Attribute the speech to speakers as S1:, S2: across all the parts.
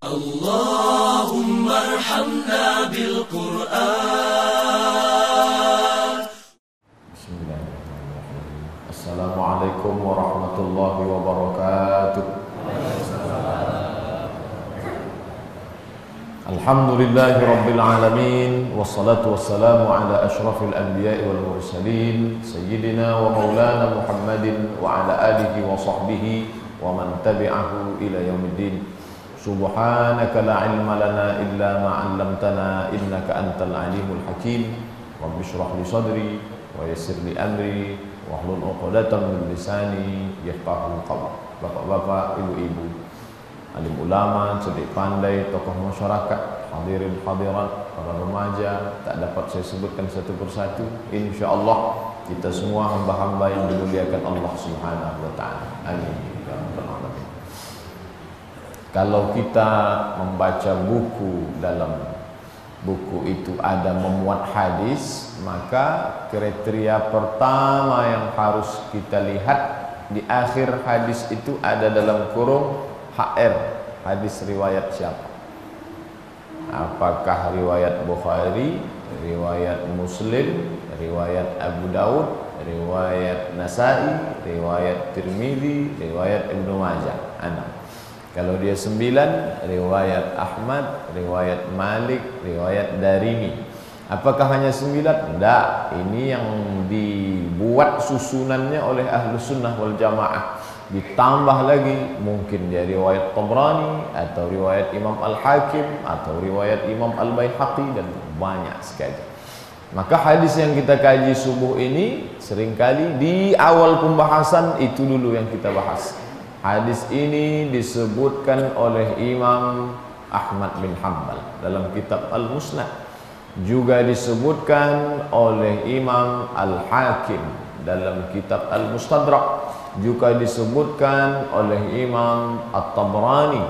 S1: اللهم ارحمنا بالقرآن.
S2: بسم الله الرحمن الرحيم. السلام عليكم ورحمة الله وبركاته. الحمد لله رب العالمين والصلاة والسلام على أشرف الأنبياء والمرسلين سيدنا ومولانا محمد وعلى آله وصحبه ومن تبعه إلى يوم الدين. Subhanaka la ilma lana illa ma 'allamtana innaka antal alimul hakim. Rabbi shrah li sadri wa yassir li amri wa hlul 'uqdatam min lisani yafqahu qawli. Bapak-bapak, ibu-ibu, alim ulama, cerdik pandai, tokoh masyarakat, hadirin hadirat, para remaja, tak dapat saya sebutkan satu persatu. Insya Allah kita semua hamba-hamba yang dimuliakan Allah Subhanahu wa taala. Amin. Kalau kita membaca buku dalam buku itu ada memuat hadis, maka kriteria pertama yang harus kita lihat di akhir hadis itu ada dalam kurung HR hadis riwayat siapa? Apakah riwayat Bukhari riwayat Muslim riwayat Abu Daud riwayat Nasai riwayat Tirmizi riwayat Ibnu Majah? Enam kalau dia sembilan riwayat Ahmad riwayat Malik riwayat Darimi apakah hanya sembilan? Tidak ini yang dibuat susunannya oleh ahlu sunnah wal jamaah. Ditambah lagi mungkin dia riwayat Tabrani atau riwayat Imam Al-Hakim atau riwayat Imam Al-Baihaqi dan banyak sekali. Maka hadis yang kita kaji subuh ini seringkali di awal pembahasan itu dulu yang kita bahas hadis ini disebutkan oleh Imam Ahmad bin Hanbal dalam kitab Al-Musnad. Juga disebutkan oleh Imam Al-Hakim dalam kitab Al-Mustadrak. Juga disebutkan oleh Imam At-Tabrani.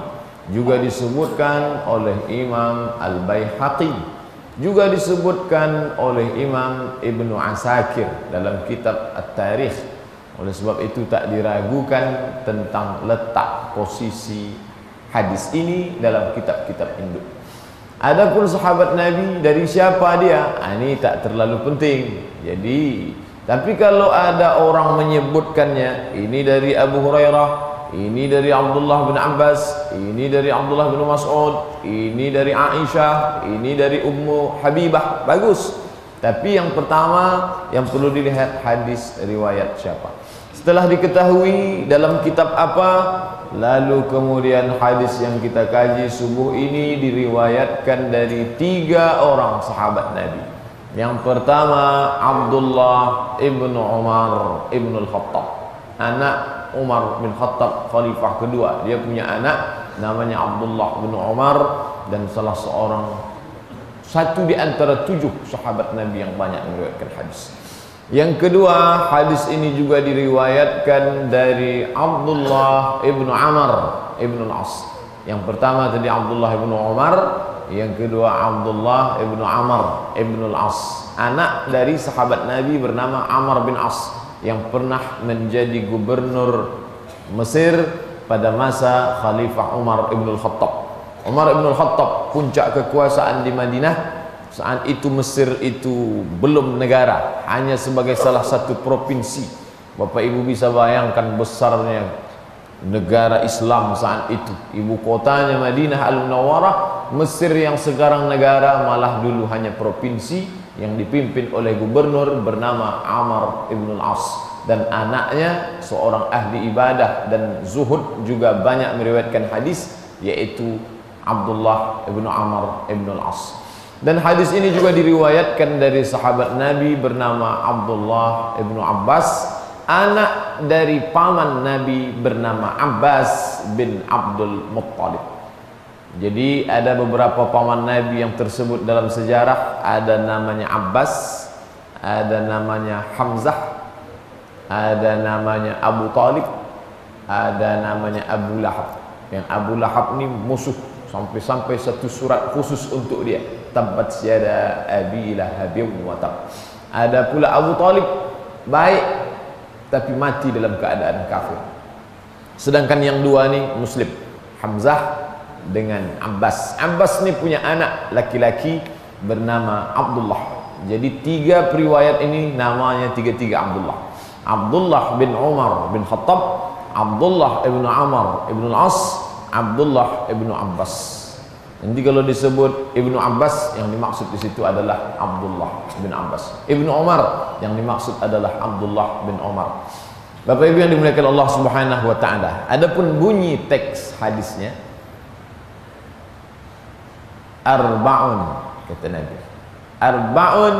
S2: Juga disebutkan oleh Imam Al-Baihaqi. Juga disebutkan oleh Imam Ibnu Asakir dalam kitab At-Tarikh oleh sebab itu tak diragukan tentang letak posisi hadis ini dalam kitab-kitab induk Adapun sahabat Nabi dari siapa dia? Ini tak terlalu penting. Jadi tapi kalau ada orang menyebutkannya, ini dari Abu Hurairah, ini dari Abdullah bin Abbas, ini dari Abdullah bin Mas'ud, ini dari Aisyah, ini dari Ummu Habibah, bagus. Tapi yang pertama yang perlu dilihat hadis riwayat siapa. Setelah diketahui dalam kitab apa, lalu kemudian hadis yang kita kaji subuh ini diriwayatkan dari tiga orang sahabat Nabi. Yang pertama Abdullah ibn Umar ibn al-Khattab. Anak Umar bin Khattab Khalifah kedua. Dia punya anak namanya Abdullah bin Umar Dan salah seorang Satu di antara tujuh sahabat Nabi yang banyak meriwayatkan hadis Yang kedua hadis ini juga diriwayatkan dari Abdullah ibn Amr ibn al-As. Yang pertama tadi Abdullah ibn Umar yang kedua Abdullah ibnu Amr ibnu Al-As. Anak dari sahabat Nabi bernama Amr bin As yang pernah menjadi gubernur Mesir pada masa Khalifah Umar ibn Al-Khattab. Umar ibn Al-Khattab puncak kekuasaan di Madinah saat itu Mesir itu belum negara hanya sebagai salah satu provinsi. Bapak Ibu bisa bayangkan besarnya negara Islam saat itu. Ibu kotanya Madinah Al-Munawwarah Mesir yang sekarang negara malah dulu hanya provinsi yang dipimpin oleh gubernur bernama Amr ibn al-As. Dan anaknya seorang ahli ibadah dan zuhud juga banyak meriwayatkan hadis yaitu Abdullah ibn Amr ibn al-As dan hadis ini juga diriwayatkan dari sahabat Nabi bernama Abdullah ibn Abbas anak dari paman Nabi bernama Abbas bin Abdul Muttalib. Jadi ada beberapa paman Nabi yang tersebut dalam sejarah ada namanya Abbas, ada namanya Hamzah, ada namanya Abu Talib, ada namanya Abu Lahab. Yang Abu Lahab ni musuh sampai-sampai satu surat khusus untuk dia. Tabbat siada abi lahabim wa tab. Ada pula Abu Talib baik tapi mati dalam keadaan kafir. Sedangkan yang dua ni Muslim, Hamzah dengan Abbas. Abbas ni punya anak laki-laki bernama Abdullah. Jadi tiga periwayat ini namanya tiga-tiga Abdullah. Abdullah bin Umar bin Khattab, Abdullah ibn Amr ibn Al-As, Abdullah ibn Abbas. Nanti kalau disebut Ibnu Abbas yang dimaksud di situ adalah Abdullah bin Abbas. Ibnu Umar yang dimaksud adalah Abdullah bin Umar. Bapak Ibu yang dimuliakan Allah Subhanahu wa taala. Adapun bunyi teks hadisnya arba'un kata Nabi. Arba'un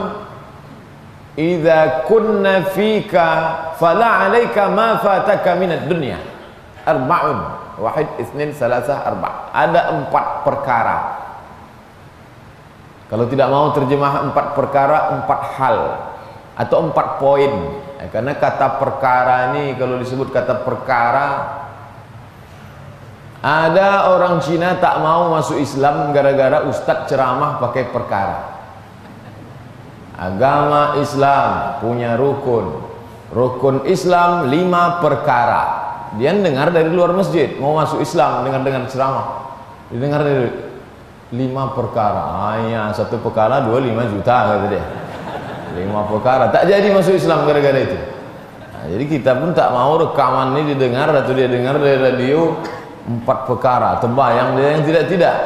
S2: idza kunna fika fala 'alaika ma fataka min ad-dunya. Arba'un Wahid, isnin, salasah, arba. Ada empat perkara. Kalau tidak mau terjemah empat perkara, empat hal. Atau empat poin. Ya, karena kata perkara ini, kalau disebut kata perkara, ada orang Cina tak mau masuk Islam gara-gara ustaz ceramah pakai perkara. Agama Islam punya rukun. Rukun Islam lima perkara dia dengar dari luar masjid. Mau masuk Islam dengar dengar ceramah. Didengar dari lima perkara. Hanya satu perkara dua lima juta kata dia. Lima perkara. Tak jadi masuk Islam gara-gara itu. Nah, jadi kita pun tak mau rekaman ini didengar atau dia dengar dari radio empat perkara. Terbayang dia yang tidak-tidak.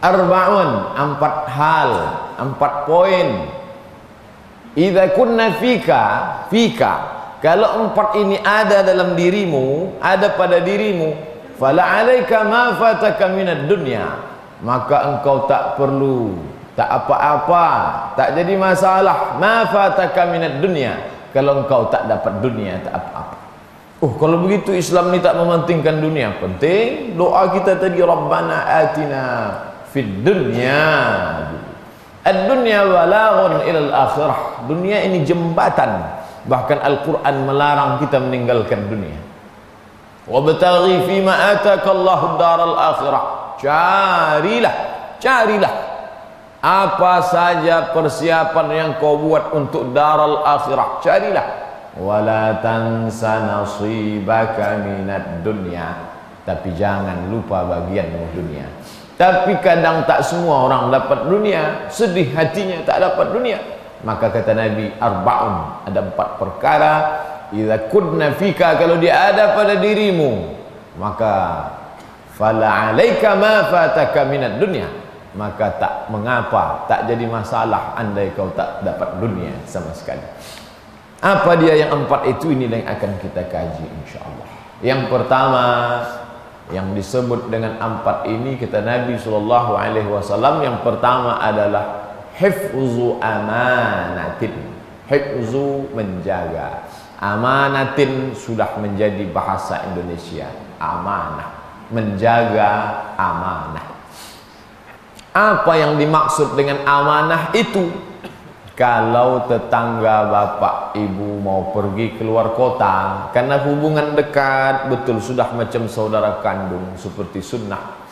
S2: Arba'un empat hal empat poin. Idza kunna fika fika kalau empat ini ada dalam dirimu, ada pada dirimu, fala alaika ma fataka minad dunya, maka engkau tak perlu tak apa-apa, tak jadi masalah ma fataka minad dunya kalau engkau tak dapat dunia tak apa-apa. Oh, kalau begitu Islam ni tak mementingkan dunia. Penting doa kita tadi Rabbana atina fid dunya. Ad-dunya walaghun ila al-akhirah. Dunia ini jembatan bahkan Al-Quran melarang kita meninggalkan dunia. Wabtaghi fima ataka Allahu daral akhirah. Carilah carilah. Apa saja persiapan yang kau buat untuk daral akhirah carilah. Wala tansa nasibaka minad dunya. Tapi jangan lupa bagianmu dunia. Tapi kadang tak semua orang dapat dunia sedih hatinya tak dapat dunia maka kata Nabi arbaun. Ada empat perkara. Idza kunna fika kalau dia ada pada dirimu maka fala alaika ma fataka minad dunya. Maka tak mengapa tak jadi masalah andai kau tak dapat dunia sama sekali. Apa dia yang empat itu ini yang akan kita kaji insyaallah. Yang pertama yang disebut dengan empat ini kata Nabi sallallahu alaihi wasallam yang pertama adalah hifzu amanatin. Hifzu menjaga. Amanatin sudah menjadi bahasa Indonesia. Amanah. Menjaga amanah. Apa yang dimaksud dengan amanah itu? Kalau tetangga bapak ibu mau pergi keluar kota karena hubungan dekat betul sudah macam saudara kandung seperti sunnah.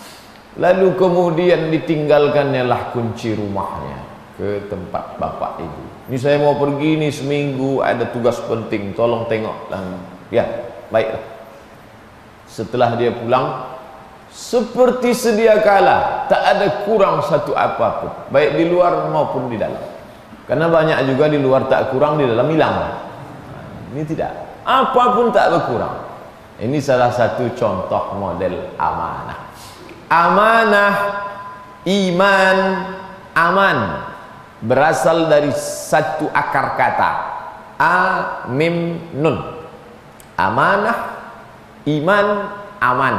S2: Lalu kemudian ditinggalkannya lah kunci rumahnya ke tempat bapak ibu. Ini saya mau pergi ni seminggu ada tugas penting, tolong tengok dan ya, baiklah. Setelah dia pulang seperti sedia kala, tak ada kurang satu apapun, baik di luar maupun di dalam. Karena banyak juga di luar tak kurang, di dalam hilang. Ini tidak, apapun tak berkurang. Ini salah satu contoh model amanah. Amanah iman aman berasal dari satu akar kata. A mim nun. Amanah iman aman.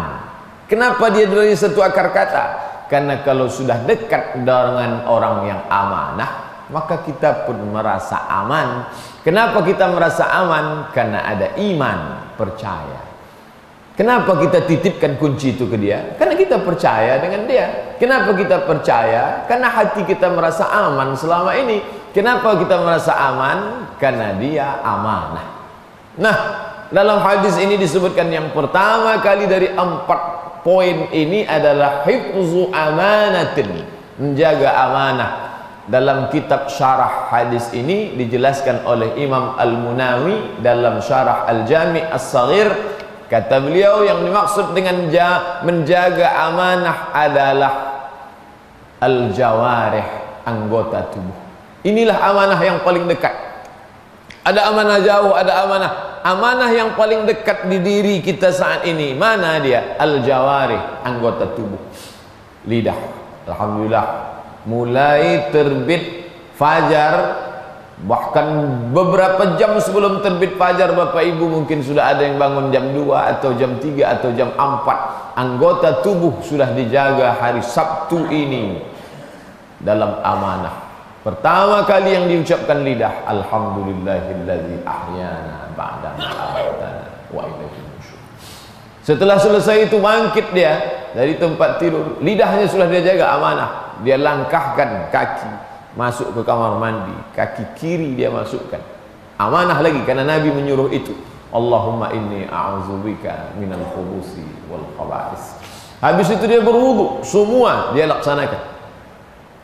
S2: Kenapa dia dari satu akar kata? Karena kalau sudah dekat dengan orang yang amanah maka kita pun merasa aman. Kenapa kita merasa aman? Karena ada iman percaya Kenapa kita titipkan kunci itu ke dia? Karena kita percaya dengan dia. Kenapa kita percaya? Karena hati kita merasa aman selama ini. Kenapa kita merasa aman? Karena dia amanah. Nah, dalam hadis ini disebutkan yang pertama kali dari empat poin ini adalah hifzu amanatin. Menjaga amanah. Dalam kitab syarah hadis ini dijelaskan oleh Imam Al-Munawi dalam syarah Al-Jami' As-Saghir kata beliau yang dimaksud dengan menjaga amanah adalah al-jawarih anggota tubuh. Inilah amanah yang paling dekat. Ada amanah jauh ada amanah. Amanah yang paling dekat di diri kita saat ini. Mana dia? Al-jawarih anggota tubuh. Lidah. Alhamdulillah. Mulai terbit fajar bahkan beberapa jam sebelum terbit fajar Bapak Ibu mungkin sudah ada yang bangun jam 2 atau jam 3 atau jam 4 anggota tubuh sudah dijaga hari Sabtu ini dalam amanah. Pertama kali yang diucapkan lidah alhamdulillahillazi ahyana ba'da amatana wa ilaihi setelah selesai itu bangkit dia dari tempat tidur lidahnya sudah dia jaga amanah. Dia langkahkan kaki masuk ke kamar mandi kaki kiri dia masukkan. Amanah lagi karena Nabi menyuruh itu. Allahumma inni a'udzubika minal khubusi wal khaba'is. Habis itu dia berwudu semua dia laksanakan.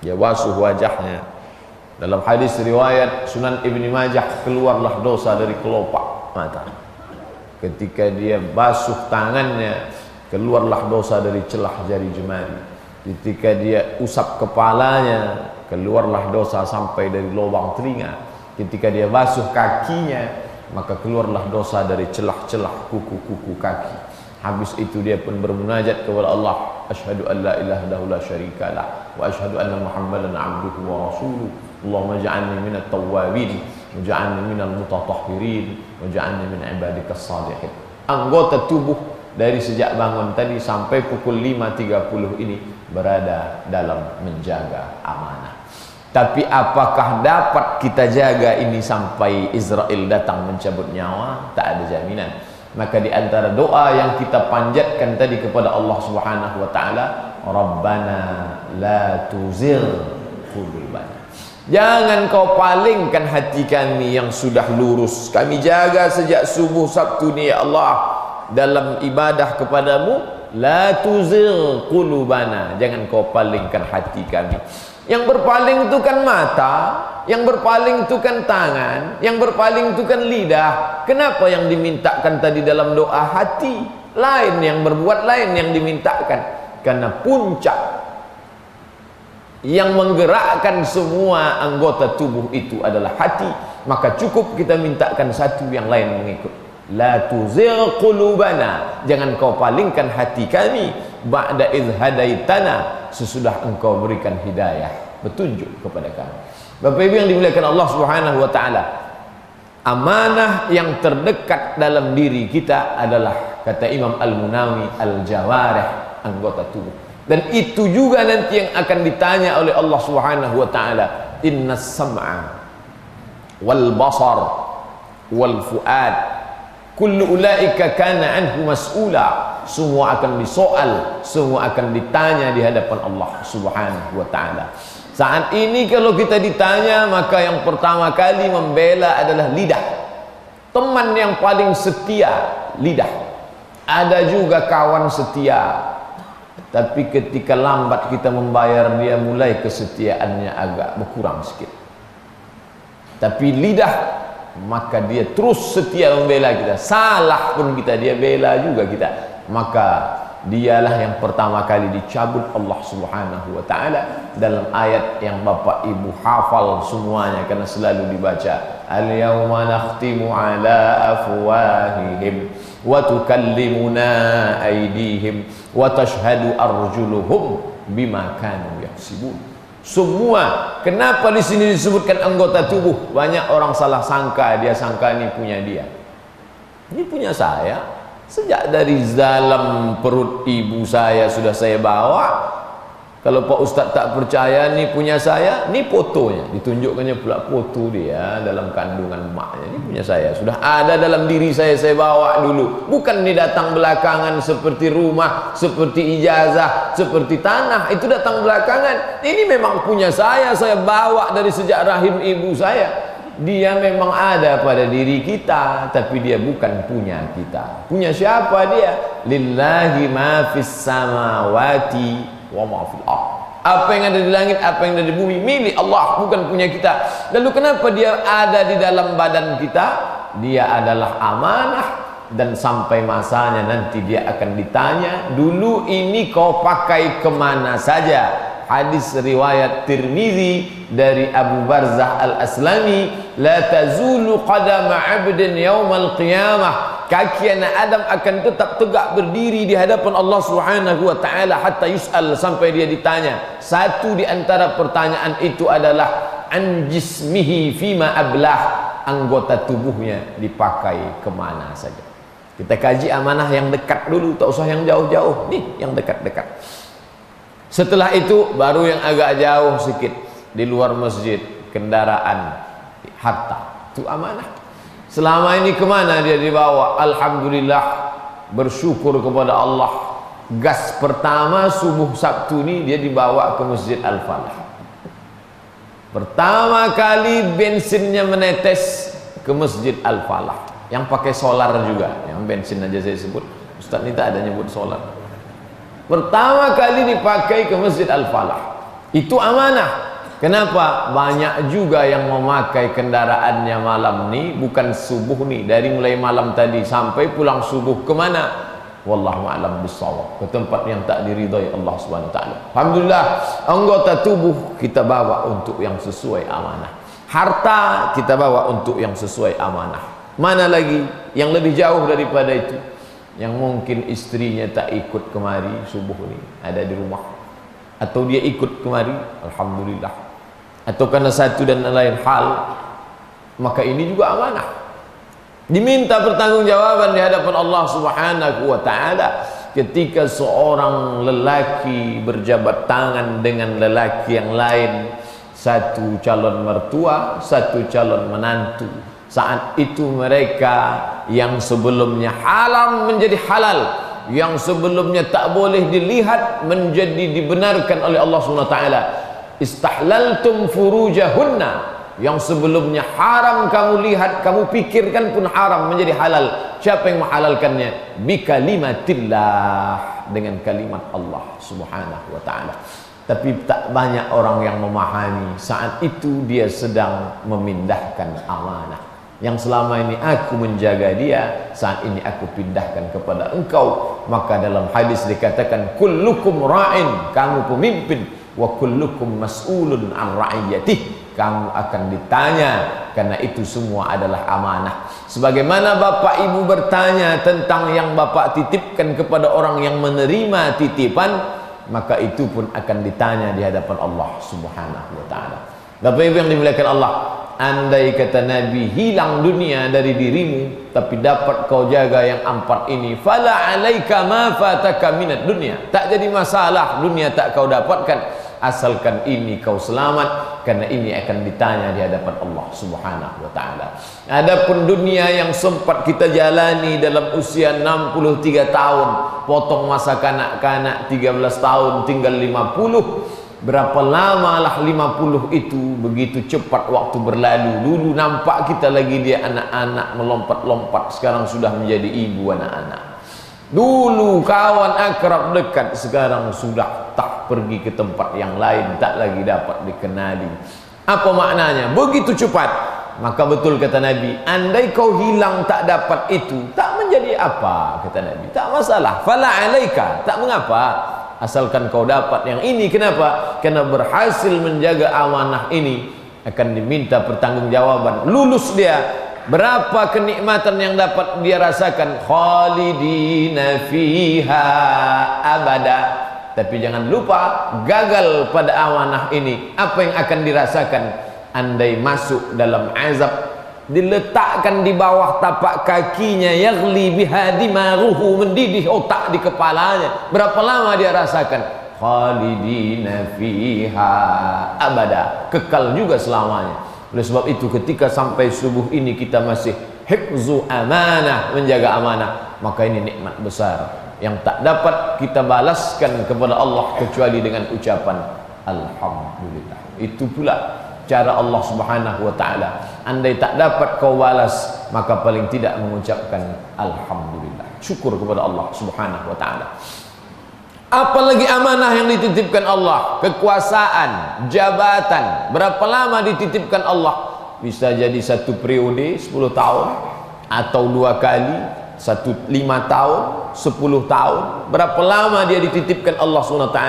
S2: Dia basuh wajahnya. Dalam hadis riwayat Sunan Ibni Majah keluarlah dosa dari kelopak mata. Ketika dia basuh tangannya keluarlah dosa dari celah jari jemari. Ketika dia usap kepalanya keluarlah dosa sampai dari lubang telinga. Ketika dia basuh kakinya maka keluarlah dosa dari celah-celah kuku-kuku kaki. Habis itu dia pun bermunajat kepada Allah asyhadu an la ilaha illallah la syarikalah wa asyhadu anna muhammadan abduhu wa rasuluh Allahumma ja'alni minat tawwabin waj'alni minal mutatahhirin waj'alni min ibadikas salihin anggota tubuh dari sejak bangun tadi sampai pukul 5.30 ini berada dalam menjaga amanah tapi apakah dapat kita jaga ini sampai Israel datang mencabut nyawa tak ada jaminan maka di antara doa yang kita panjatkan tadi kepada Allah Subhanahu wa taala Rabbana la tuzigh qulubana Jangan kau palingkan hati kami yang sudah lurus. Kami jaga sejak subuh Sabtu ni ya Allah dalam ibadah kepadamu la tuzigh qulubana. Jangan kau palingkan hati kami. Yang berpaling itu kan mata, yang berpaling itu kan tangan, yang berpaling itu kan lidah. Kenapa yang dimintakan tadi dalam doa hati? Lain yang berbuat lain yang dimintakan. Karena puncak yang menggerakkan semua anggota tubuh itu adalah hati. Maka cukup kita mintakan satu yang lain mengikut. La tuzigh qulubana. Jangan kau palingkan hati kami ba'da idh hadaitana sesudah engkau berikan hidayah petunjuk kepada kami. Bapak Ibu yang dimuliakan Allah Subhanahu wa taala amanah yang terdekat dalam diri kita adalah kata Imam Al-Munawi al-jawarih anggota tubuh. Dan itu juga nanti yang akan ditanya oleh Allah Subhanahu wa taala innas sam'a wal basar wal fuad kullu ulaika kana anhu mas'ula. Semua akan disoal semua akan ditanya di hadapan Allah Subhanahu wa taala. Saat ini kalau kita ditanya maka yang pertama kali membela adalah lidah. Teman yang paling setia lidah. Ada juga kawan setia. Tapi ketika lambat kita membayar dia mulai kesetiaannya agak berkurang sikit. Tapi lidah maka dia terus setia membela kita. Salah pun kita dia bela juga kita. Maka dialah yang pertama kali dicabut Allah Subhanahu wa taala dalam ayat yang Bapak Ibu hafal semuanya karena selalu dibaca. Al yauma nakhtimu ala afwahihim wa tukallimuna aydihim wa tashhadu arjuluhum bima kanu yaksibun semua. Kenapa di sini disebutkan anggota tubuh? Banyak orang salah sangka dia sangka ini punya dia. Ini punya saya. Sejak dari dalam perut ibu saya sudah saya bawa. Kalau Pak Ustaz tak percaya ni punya saya, ni fotonya. Ditunjukkannya pula foto dia dalam kandungan maknya. Ni punya saya. Sudah ada dalam diri saya, saya bawa dulu. Bukan ni datang belakangan seperti rumah, seperti ijazah, seperti tanah. Itu datang belakangan. Ini memang punya saya, saya bawa dari sejak rahim ibu saya dia memang ada pada diri kita tapi dia bukan punya kita punya siapa dia lillahi ma fis samawati wa ma fil apa yang ada di langit apa yang ada di bumi milik Allah bukan punya kita. Lalu kenapa dia ada di dalam badan kita? Dia adalah amanah. Dan sampai masanya nanti dia akan ditanya dulu ini kau pakai kemana saja? Hadis riwayat Tirmizi dari Abu Barzah Al-Aslami la tazulu qadama 'abdin yaumal qiyamah kaki anak Adam akan tetap tegak berdiri di hadapan Allah Subhanahu wa taala hatta yus'al sampai dia ditanya. Satu di antara pertanyaan itu adalah an jismihi fima ablah? Anggota tubuhnya dipakai kemana saja. Kita kaji amanah yang dekat dulu tak usah yang jauh-jauh. Nih yang dekat-dekat. Setelah itu baru yang agak jauh sedikit di luar masjid kendaraan harta. Itu amanah Selama ini kemana dia dibawa? Alhamdulillah bersyukur kepada Allah. Gas pertama subuh Sabtu ni dia dibawa ke Masjid Al-Falah. Pertama kali bensinnya menetes ke Masjid Al-Falah. Yang pakai solar juga. Yang bensin aja saya sebut. Ustaz ni tak ada nyebut solar. Pertama kali dipakai ke Masjid Al-Falah. Itu amanah. Kenapa? Banyak juga yang memakai kendaraannya malam ni bukan subuh ni dari mulai malam tadi sampai pulang subuh ke mana? Wallahu a'lam bissawab. Ke tempat yang tak diridai Allah Subhanahu taala. Alhamdulillah anggota tubuh kita bawa untuk yang sesuai amanah. Harta kita bawa untuk yang sesuai amanah. Mana lagi yang lebih jauh daripada itu? Yang mungkin istrinya tak ikut kemari subuh ni ada di rumah atau dia ikut kemari alhamdulillah atau karena satu dan lain hal maka ini juga amanah. Diminta pertanggungjawaban di hadapan Allah Subhanahu wa taala ketika seorang lelaki berjabat tangan dengan lelaki yang lain. Satu calon mertua satu calon menantu. Saat itu mereka yang sebelumnya haram menjadi halal yang sebelumnya tak boleh dilihat menjadi dibenarkan oleh Allah Subhanahu wa taala istahlaltum furujahunna. Yang sebelumnya haram kamu lihat kamu pikirkan pun haram menjadi halal. Siapa yang menghalalkannya? Bikalimatillah dengan kalimat Allah subhanahu wa ta'ala. Tapi tak banyak orang yang memahami. Saat itu dia sedang memindahkan amanah. Yang selama ini aku menjaga dia saat ini aku pindahkan kepada engkau. Maka dalam hadis dikatakan kullukum ra'in. Kamu pemimpin wa kullukum mas'ulun an ra'iyatih kamu akan ditanya karena itu semua adalah amanah. Sebagaimana bapak ibu bertanya tentang yang bapak titipkan kepada orang yang menerima titipan maka itu pun akan ditanya di hadapan Allah subhanahu wa ta'ala. Bapak ibu yang dimuliakan Allah andai kata Nabi hilang dunia dari dirimu tapi dapat kau jaga yang empat ini fala alaika ma fataka minat dunia. Tak jadi masalah dunia tak kau dapatkan asalkan ini kau selamat karena ini akan ditanya di hadapan Allah Subhanahu wa taala. Adapun dunia yang sempat kita jalani dalam usia 63 tahun, potong masa kanak-kanak 13 tahun tinggal 50 Berapa lama lah 50 itu begitu cepat waktu berlalu. Dulu nampak kita lagi dia anak-anak melompat-lompat Sekarang sudah menjadi ibu anak-anak. Dulu kawan akrab dekat sekarang sudah tak pergi ke tempat yang lain tak lagi dapat dikenali. Apa maknanya? Begitu cepat. Maka betul kata Nabi, andai kau hilang tak dapat itu, tak menjadi apa kata Nabi. Tak masalah. Fala alaika, tak mengapa. Asalkan kau dapat yang ini kenapa? Karena berhasil menjaga amanah ini akan diminta pertanggungjawaban. Lulus dia Berapa kenikmatan yang dapat dia rasakan khalidina fiha abada. Tapi jangan lupa gagal pada amanah ini. Apa yang akan dirasakan andai masuk dalam azab diletakkan di bawah tapak kakinya yaghli biha dimaruhu mendidih otak di kepalanya. Berapa lama dia rasakan? Khalidina fiha abada. Kekal juga selamanya. Oleh sebab itu ketika sampai subuh ini kita masih hifzu amanah, menjaga amanah, maka ini nikmat besar yang tak dapat kita balaskan kepada Allah kecuali dengan ucapan alhamdulillah. Itu pula cara Allah Subhanahu wa taala. Andai tak dapat kau balas, maka paling tidak mengucapkan alhamdulillah. Syukur kepada Allah Subhanahu wa taala. Apalagi amanah yang dititipkan Allah Kekuasaan, jabatan Berapa lama dititipkan Allah Bisa jadi satu periode 10 tahun Atau dua kali satu lima tahun, sepuluh tahun, berapa lama dia dititipkan Allah SWT.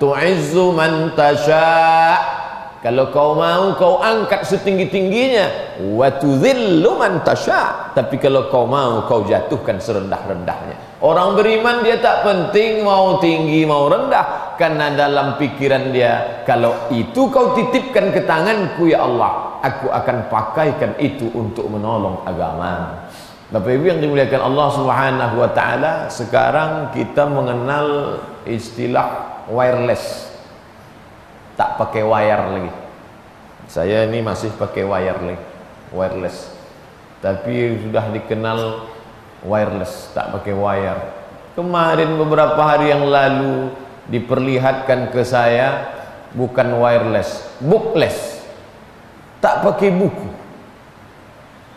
S2: Tu'izzu man tasha' Kalau kau mau kau angkat setinggi-tingginya wa tudhillu man tasha. Tapi kalau kau mau kau jatuhkan serendah-rendahnya. Orang beriman dia tak penting mau tinggi mau rendah karena dalam pikiran dia kalau itu kau titipkan ke tanganku ya Allah, aku akan pakaikan itu untuk menolong agama. Bapak Ibu yang dimuliakan Allah Subhanahu wa taala, sekarang kita mengenal istilah wireless. Tak pakai wire lagi. Saya ini masih pakai wire lagi wireless. Tapi sudah dikenal wireless tak pakai wire kemarin beberapa hari yang lalu diperlihatkan ke saya bukan wireless bookless. Tak pakai buku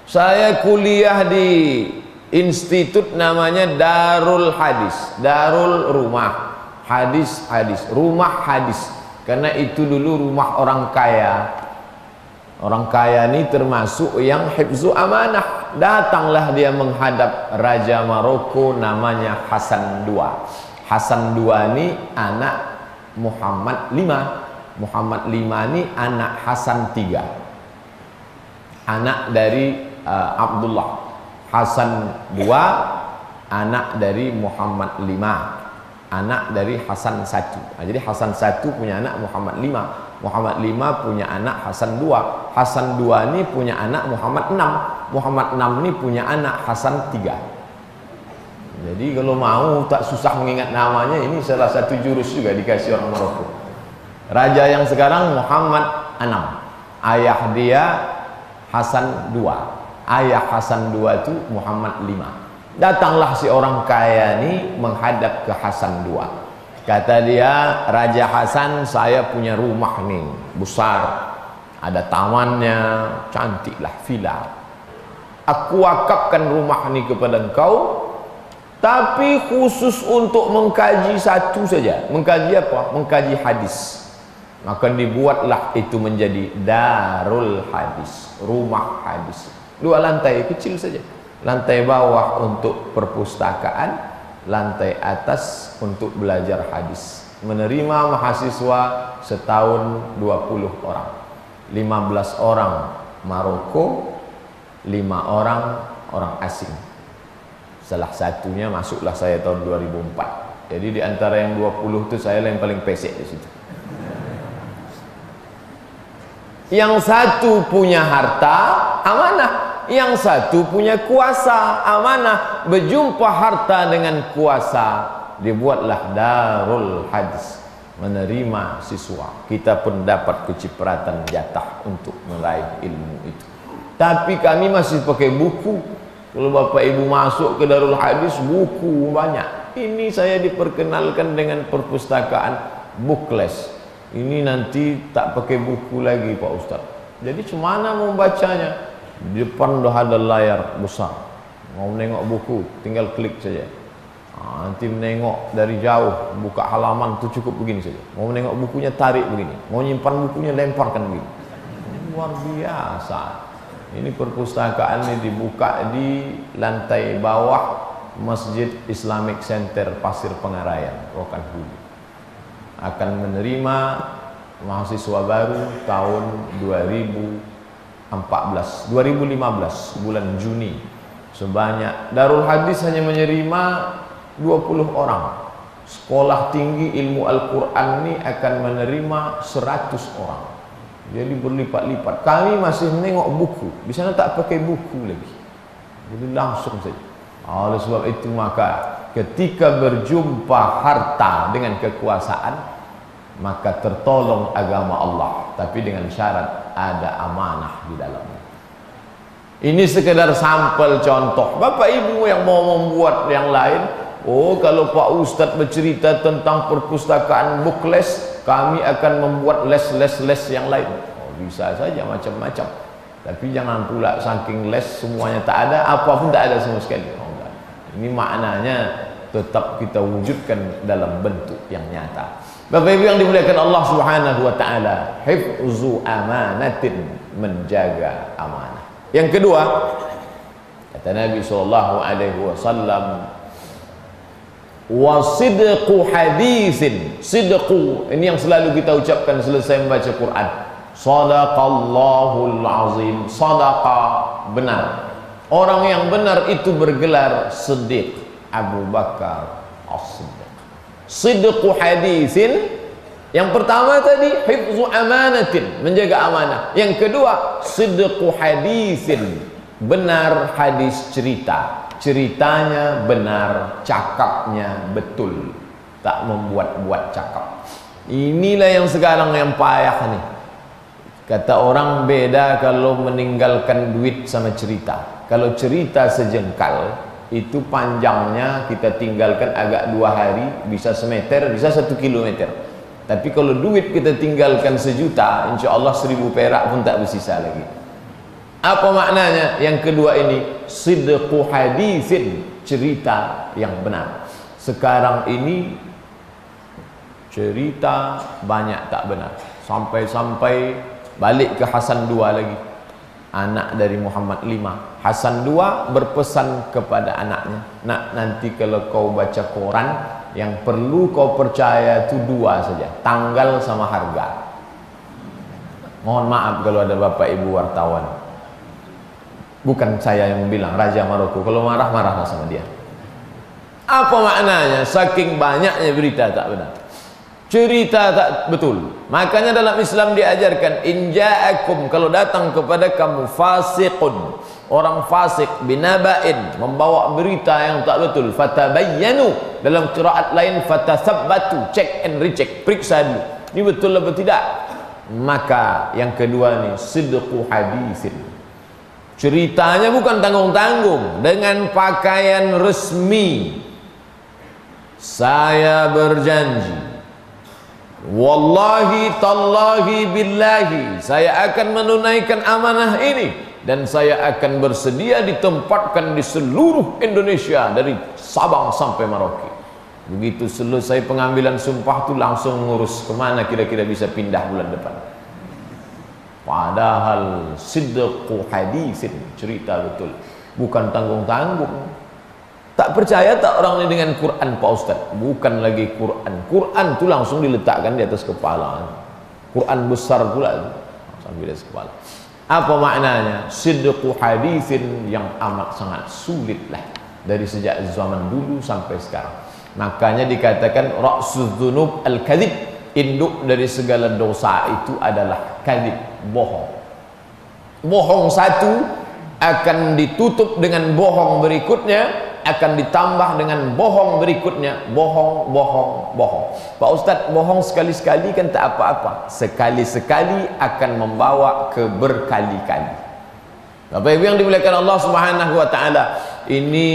S2: saya kuliah di institut namanya Darul Hadis Darul Rumah. Hadis Hadis Rumah Hadis. Karena itu dulu rumah orang kaya. Orang kaya ini termasuk yang hifzu amanah. Datanglah dia menghadap Raja Maroko namanya Hasan II Hasan II ini anak Muhammad V Muhammad V ini anak Hasan III anak dari uh, Abdullah Hasan II anak dari Muhammad V anak dari Hasan satu. Nah, jadi Hasan satu punya anak Muhammad lima. Muhammad lima punya anak Hasan dua. Hasan dua ni punya anak Muhammad enam. Muhammad enam ni punya anak Hasan tiga. Jadi kalau mau tak susah mengingat namanya ini salah satu jurus juga dikasih orang Maroko. Raja yang sekarang Muhammad enam. Ayah dia Hasan dua. Ayah Hasan dua itu Muhammad lima. Datanglah si orang kaya ni menghadap ke Hasan II. Kata dia, Raja Hasan saya punya rumah ni besar. Ada tamannya, cantiklah villa. Aku wakafkan rumah ni kepada engkau. Tapi khusus untuk mengkaji satu saja. Mengkaji apa? Mengkaji hadis. Maka dibuatlah itu menjadi Darul Hadis. Rumah hadis. Dua lantai kecil saja. Lantai bawah untuk perpustakaan lantai atas untuk belajar hadis. Menerima mahasiswa setahun 20 orang. 15 orang Maroko 5 orang orang asing. Salah satunya masuklah saya tahun 2004 jadi di antara yang 20 itu saya yang paling pesek di situ. Yang satu punya harta amanah yang satu punya kuasa amanah berjumpa harta dengan kuasa dibuatlah darul hadis menerima siswa. Kita pun dapat kecipratan jatah untuk meraih ilmu itu. Tapi kami masih pakai buku. Kalau bapak ibu masuk ke darul hadis buku banyak. Ini saya diperkenalkan dengan perpustakaan bookless ini nanti tak pakai buku lagi Pak Ustaz. Jadi cemana mau bacanya di depan dah ada layar besar. Mau menengok buku tinggal klik saja. Ha, nanti menengok dari jauh buka halaman tu cukup begini saja. Mau menengok bukunya tarik begini. Mau nyimpan bukunya lemparkan begini. Luar biasa. Ini perpustakaan ini dibuka di lantai bawah Masjid Islamic Center Pasir Pengarayan Rokan Hulu akan menerima mahasiswa baru tahun 2000 14 2015 bulan Juni. Sebanyak Darul Hadis hanya menerima 20 orang. Sekolah tinggi ilmu Al-Quran ini akan menerima 100 orang. Jadi berlipat-lipat. Kami masih menengok buku. Di sana tak pakai buku lagi. Jadi langsung saja. Oleh sebab itu maka ketika berjumpa harta dengan kekuasaan maka tertolong agama Allah. Tapi dengan syarat ada amanah di dalamnya. Ini sekedar sampel contoh. Bapak Ibu yang mau membuat yang lain oh kalau Pak Ustadz bercerita tentang perpustakaan bookless kami akan membuat les-les-les yang lain. Oh, bisa saja macam-macam. Tapi jangan pula saking les semuanya tak ada apa pun tak ada sama sekali. Oh, ini maknanya tetap kita wujudkan dalam bentuk yang nyata Bapak Ibu yang dimuliakan Allah Subhanahu wa taala, hifzu amanatin menjaga amanah. Yang kedua, kata Nabi sallallahu alaihi wasallam wa sidqu hadisin sidqu ini yang selalu kita ucapkan selesai membaca Quran. Sadaqallahul azim. Sadaqa benar. Orang yang benar itu bergelar siddiq Abu Bakar as-siddiq sidqu hadisin yang pertama tadi hifzu amanatin menjaga amanah yang kedua sidqu hadisin benar hadis cerita ceritanya benar, cakapnya betul. Tak membuat-buat cakap. Inilah yang sekarang yang payah ni. Kata orang beda kalau meninggalkan duit sama cerita. Kalau cerita sejengkal, itu panjangnya kita tinggalkan agak dua hari, bisa semeter, bisa satu kilometer. Tapi kalau duit kita tinggalkan sejuta, insya Allah seribu perak pun tak bersisa lagi. Apa maknanya? Yang kedua ini sidqu hadithin, cerita yang benar. Sekarang ini cerita banyak tak benar. Sampai-sampai balik ke Hasan II lagi. Anak dari Muhammad V. Hasan II berpesan kepada anaknya, "Nak, nanti kalau kau baca koran, yang perlu kau percaya itu dua saja, tanggal sama harga." Mohon maaf kalau ada bapak ibu wartawan Bukan saya yang bilang Raja Maroko Kalau marah, marahlah sama dia Apa maknanya? Saking banyaknya berita tak benar Cerita tak betul. Makanya dalam Islam diajarkan Inja'akum Kalau datang kepada kamu Fasiqun. Orang fasik Binaba'in Membawa berita yang tak betul. Fatabayyanu Dalam kiraat lain Fatasabbatu Check and recheck Periksa dulu. Ini betul atau tidak? Maka yang kedua ni Sidqu hadisin Ceritanya bukan tanggung-tanggung dengan pakaian resmi. Saya berjanji Wallahi tallahi billahi saya akan menunaikan amanah ini dan saya akan bersedia ditempatkan di seluruh Indonesia dari Sabang sampai Merauke. Begitu selesai pengambilan sumpah tu langsung ngurus ke mana kira-kira bisa pindah bulan depan. Padahal sidqu hadisin cerita betul. Bukan tanggung-tanggung. Tak percaya tak orang ini dengan Quran Pak Ustaz? Bukan lagi Quran. Quran tu langsung diletakkan di atas kepala. Quran besar pula sampai di atas kepala. Apa maknanya? Sidqu hadisin yang amat sangat sulit lah dari sejak zaman dulu sampai sekarang. Makanya dikatakan ra'suz dzunub al-kadzib induk dari segala dosa itu adalah kadib bohong bohong satu akan ditutup dengan bohong berikutnya akan ditambah dengan bohong berikutnya. Bohong bohong bohong. Pak Ustaz bohong sekali-sekali kan tak apa-apa. Sekali-sekali akan membawa ke berkali-kali Bapak Ibu yang dimuliakan Allah Subhanahu wa taala ini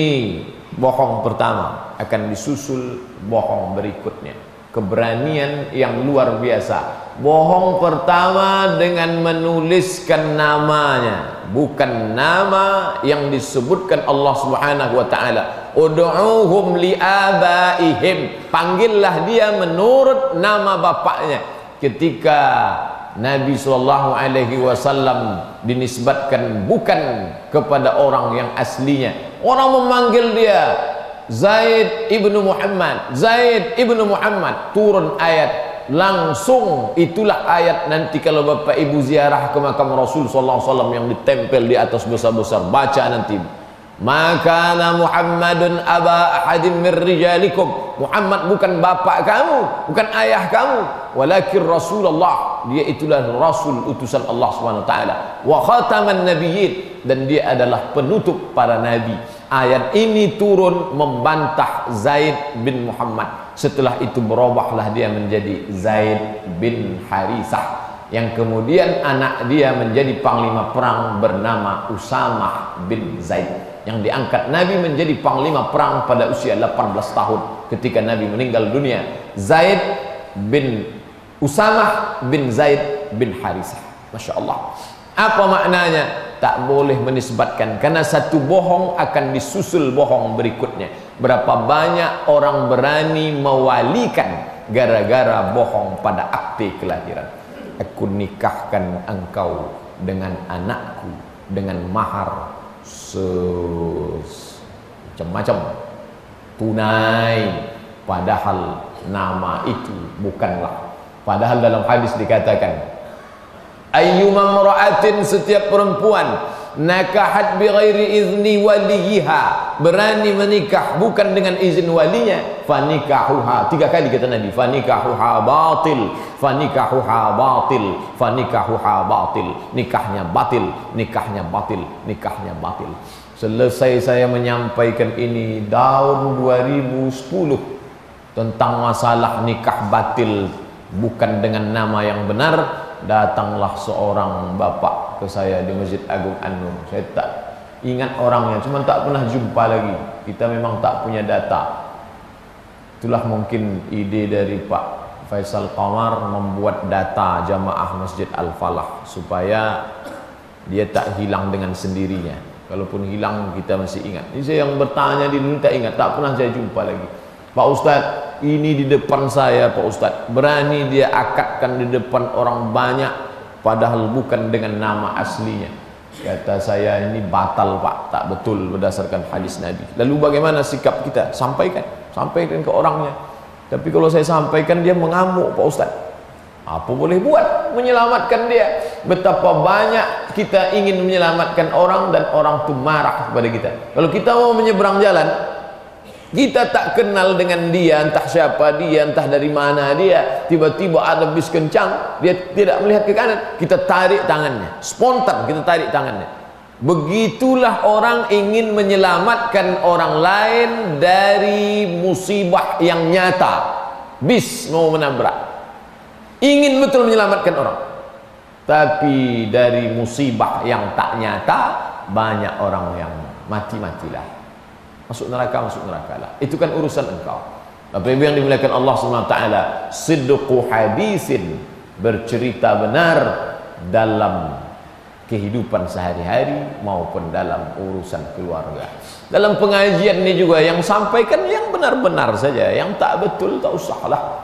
S2: bohong pertama akan disusul bohong berikutnya. Keberanian yang luar biasa. Bohong pertama dengan menuliskan namanya bukan nama yang disebutkan Allah Subhanahu wa taala. Ud'uhum liabaihim panggillah dia menurut nama bapaknya. Ketika Nabi sallallahu alaihi wasallam dinisbatkan bukan kepada orang yang aslinya. Orang memanggil dia Zaid ibnu Muhammad. Zaid ibnu Muhammad. Turun ayat langsung itulah ayat nanti kalau bapak ibu ziarah ke makam Rasul sallallahu alaihi wasallam yang ditempel di atas besar-besar. Baca nanti. Maka Muhammadun aba ahadim min rijalikum. Muhammad bukan bapak kamu bukan ayah kamu. Walakin Rasulullah. Dia itulah rasul utusan Allah Subhanahu wa taala. Wa khataman nabiyyin. Dan dia adalah penutup para nabi ayat ini turun membantah Zaid bin Muhammad. Setelah itu berubahlah dia menjadi Zaid bin Harisah. Yang kemudian anak dia menjadi panglima perang bernama Usamah bin Zaid. Yang diangkat Nabi menjadi panglima perang pada usia 18 tahun. Ketika Nabi meninggal dunia Zaid bin Usamah bin Zaid bin Harisah. Masya Allah. Apa maknanya tak boleh menisbatkan karena satu bohong akan disusul bohong berikutnya. Berapa banyak orang berani mewalikan gara-gara bohong pada akte kelahiran. Aku nikahkan engkau dengan anakku dengan mahar sus macam-macam. Tunai. Padahal nama itu bukanlah. Padahal dalam hadis dikatakan ayyuma mar'atin setiap perempuan nakahat bi ghairi izni waliha berani menikah bukan dengan izin walinya. Fanikahuha. Tiga kali kata nabi. Fanikahuha batil. Fanikahuha batil. Fanikahuha batil. Nikahnya batil. Nikahnya batil. Nikahnya batil. Selesai saya menyampaikan ini tahun 2010 tentang masalah nikah batil. Bukan dengan nama yang benar datanglah seorang bapa ke saya di Masjid Agung An-Nur. Saya tak ingat orangnya, cuma tak pernah jumpa lagi. Kita memang tak punya data. Itulah mungkin ide dari Pak Faisal Qamar membuat data jamaah Masjid Al-Falah supaya dia tak hilang dengan sendirinya. Kalaupun hilang kita masih ingat. Ini saya yang bertanya di dulu tak ingat, tak pernah saya jumpa lagi. Pak Ustaz, ini di depan saya Pak Ustaz. Berani dia akadkan di depan orang banyak padahal bukan dengan nama aslinya. Kata saya ini batal Pak. Tak betul berdasarkan hadis Nabi. Lalu bagaimana sikap kita? Sampaikan. Sampaikan ke orangnya. Tapi kalau saya sampaikan dia mengamuk Pak Ustaz. Apa boleh buat menyelamatkan dia? Betapa banyak kita ingin menyelamatkan orang dan orang itu marah kepada kita. Kalau kita mau menyeberang jalan kita tak kenal dengan dia entah siapa dia entah dari mana dia tiba-tiba ada bis kencang dia tidak melihat ke kanan kita tarik tangannya. Spontan kita tarik tangannya. Begitulah orang ingin menyelamatkan orang lain dari musibah yang nyata. Bis mau menabrak. Ingin betul menyelamatkan orang. Tapi dari musibah yang tak nyata banyak orang yang mati-matilah masuk neraka masuk neraka lah. Itu kan urusan engkau. Bapak Ibu yang dimuliakan Allah SWT sidqu hadisin. Bercerita benar dalam kehidupan sehari-hari maupun dalam urusan keluarga. Dalam pengajian ini juga yang sampaikan yang benar-benar saja. Yang tak betul tak usahlah.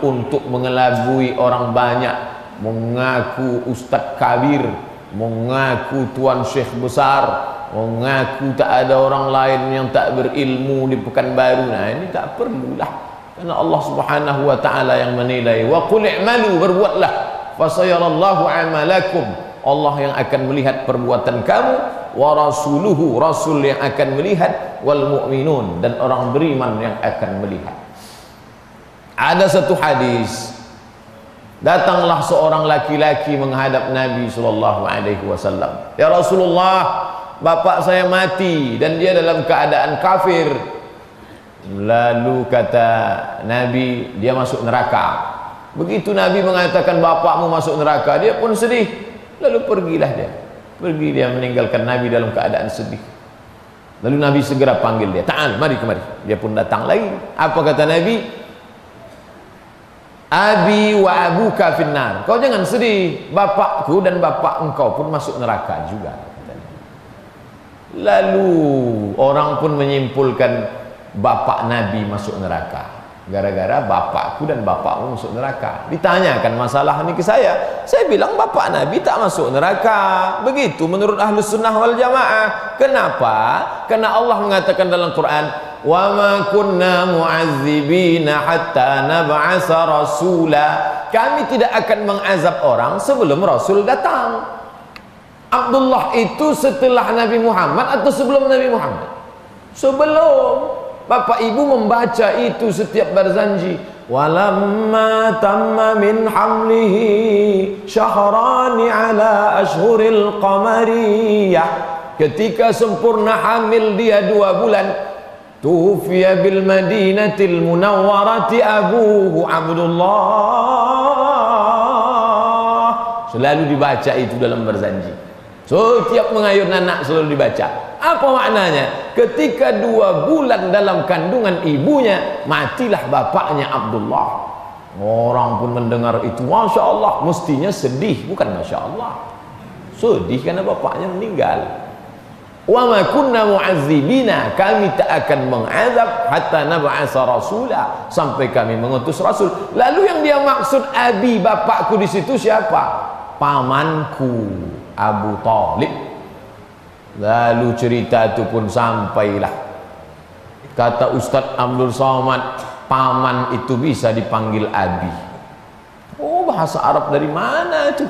S2: Untuk mengelabui orang banyak. Mengaku ustaz kabir. Mengaku tuan syekh besar mengaku tak ada orang lain yang tak berilmu di Pekanbaru. Nah ini tak perlulah. Karena Allah Subhanahu wa taala yang menilai wa qul i'malu berbuatlah. Fasayarallahu amalakum. Allah yang akan melihat perbuatan kamu wa rasuluhu rasul yang akan melihat wal mu'minun dan orang beriman yang akan melihat. Ada satu hadis. Datanglah seorang laki-laki menghadap Nabi sallallahu alaihi wasallam. Ya Rasulullah bapak saya mati dan dia dalam keadaan kafir. Lalu kata Nabi dia masuk neraka. Begitu Nabi mengatakan bapakmu masuk neraka dia pun sedih. Lalu pergilah dia. Pergi dia meninggalkan Nabi dalam keadaan sedih. Lalu Nabi segera panggil dia. Ta'al mari kemari dia pun datang lagi. Apa kata Nabi? Abi wa abuka finnar. Kau jangan sedih. Bapakku dan bapak engkau pun masuk neraka juga Lalu orang pun menyimpulkan bapak Nabi masuk neraka. Gara-gara bapakku dan bapakmu masuk neraka. Ditanyakan masalah ini ke saya. Saya bilang bapak Nabi tak masuk neraka. Begitu menurut ahlus sunnah wal jamaah. Kenapa? Karena Allah mengatakan dalam Quran. Wa ma kunna mu'azzibina hatta nab'asa rasula. Kami tidak akan mengazab orang sebelum Rasul datang. Abdullah itu setelah Nabi Muhammad atau sebelum Nabi Muhammad? Sebelum. Bapak ibu membaca itu setiap berzanji. Walamma tamma min hamlihi syahrani ala ashhuril qamariyah. Ketika sempurna hamil dia dua bulan. Tufiya bil madinatil munawwarati abuhu Abdullah. Selalu dibaca itu dalam berzanji. So tiap mengayun anak selalu dibaca. Apa maknanya? Ketika dua bulan dalam kandungan ibunya, matilah bapaknya Abdullah. Orang pun mendengar itu, Masya Allah, mestinya sedih, bukan Masya Allah. Sedih karena bapaknya meninggal. Wa ma kunna mu'azzibina, kami tak akan mengazab hatta nab'asa rasula sampai kami mengutus rasul. Lalu yang dia maksud abi bapakku di situ siapa? Pamanku. Abu Talib. Lalu cerita itu pun sampailah. Kata Ustaz Abdul Somad paman itu bisa dipanggil abi. Oh bahasa Arab dari mana itu